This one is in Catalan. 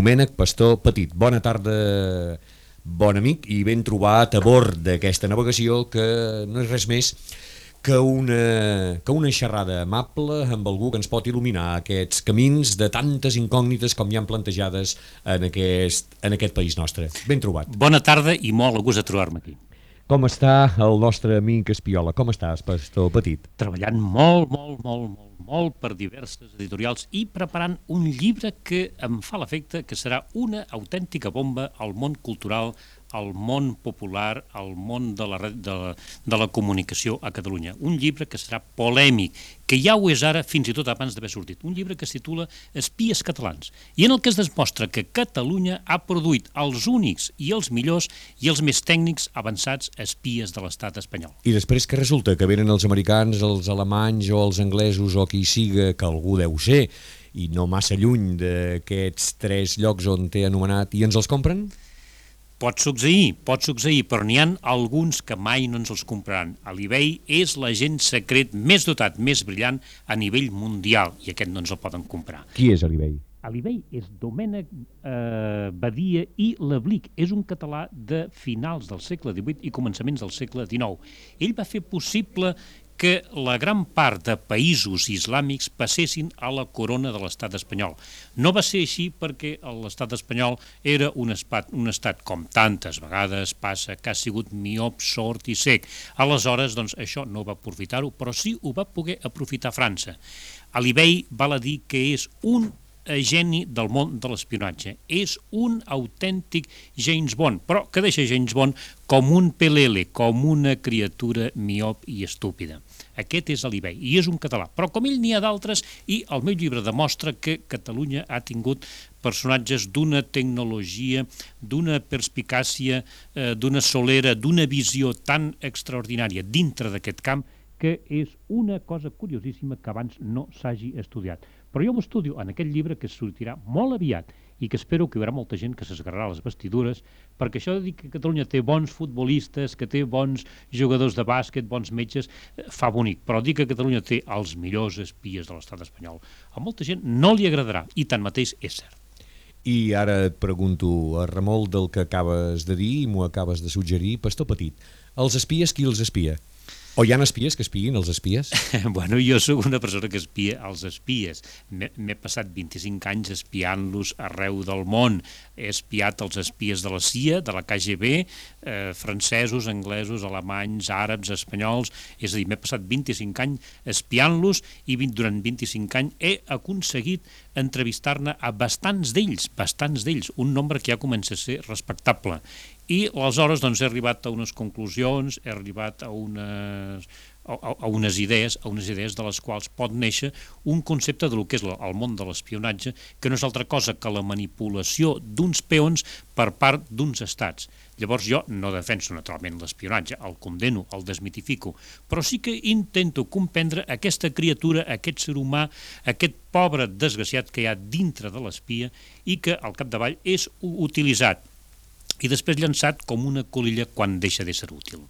Domènec Pastor Petit. Bona tarda, bon amic, i ben trobat a bord d'aquesta navegació que no és res més que una, que una xerrada amable amb algú que ens pot il·luminar aquests camins de tantes incògnites com hi han plantejades en aquest, en aquest país nostre. Ben trobat. Bona tarda i molt a gust de trobar-me aquí. Com està el nostre amic Espiola? Com estàs, Pastor Petit? Treballant molt, molt, molt, molt, molt per diverses editorials i preparant un llibre que em fa l'efecte que serà una autèntica bomba al món cultural, al món popular, al món de la, de, la, de la comunicació a Catalunya. Un llibre que serà polèmic, que ja ho és ara fins i tot abans d'haver sortit. Un llibre que es titula Espies catalans, i en el que es demostra que Catalunya ha produït els únics i els millors i els més tècnics avançats espies de l'estat espanyol. I després que resulta que venen els americans, els alemanys o els anglesos o qui siga, que algú deu ser, i no massa lluny d'aquests tres llocs on té anomenat, i ens els compren? Pot succeir, pot succeir, però n'hi han alguns que mai no ens els compraran. A l'eBay és l'agent secret més dotat, més brillant a nivell mundial, i aquest no ens el poden comprar. Qui és a l'eBay? A l'eBay és Domènec eh, Badia i Leblic. És un català de finals del segle XVIII i començaments del segle XIX. Ell va fer possible que la gran part de països islàmics passessin a la corona de l'estat espanyol. No va ser així perquè l'estat espanyol era un estat, un estat com tantes vegades passa, que ha sigut miop, sort i sec. Aleshores, doncs, això no va aprofitar-ho, però sí ho va poder aprofitar França. Alibey val a dir que és un geni del món de l'espionatge. És un autèntic James Bond, però que deixa James Bond com un pelele, com una criatura miop i estúpida. Aquest és l'Ibei, i és un català. Però com ell n'hi ha d'altres, i el meu llibre demostra que Catalunya ha tingut personatges d'una tecnologia, d'una perspicàcia, eh, d'una solera, d'una visió tan extraordinària dintre d'aquest camp que és una cosa curiosíssima que abans no s'hagi estudiat. Però jo ho estudio en aquest llibre que sortirà molt aviat i que espero que hi haurà molta gent que s'esgarrarà les vestidures, perquè això de dir que Catalunya té bons futbolistes, que té bons jugadors de bàsquet, bons metges, eh, fa bonic, però dir que Catalunya té els millors espies de l'estat espanyol, a molta gent no li agradarà, i tanmateix és cert. I ara et pregunto, a remol del que acabes de dir i m'ho acabes de suggerir, Pastor Petit, els espies qui els espia? O hi ha espies que espien els espies? bueno, jo sóc una persona que espia els espies. M'he passat 25 anys espiant-los arreu del món. He espiat els espies de la CIA, de la KGB, eh, francesos, anglesos, alemanys, àrabs, espanyols... És a dir, m'he passat 25 anys espiant-los i durant 25 anys he aconseguit entrevistar-ne a bastants d'ells, bastants d'ells, un nombre que ja comença a ser respectable i aleshores doncs, he arribat a unes conclusions, he arribat a unes, a, a unes idees, a unes idees de les quals pot néixer un concepte del que és el món de l'espionatge, que no és altra cosa que la manipulació d'uns peons per part d'uns estats. Llavors jo no defenso naturalment l'espionatge, el condeno, el desmitifico, però sí que intento comprendre aquesta criatura, aquest ser humà, aquest pobre desgraciat que hi ha dintre de l'espia i que al capdavall és utilitzat i després llançat com una colilla quan deixa de ser útil.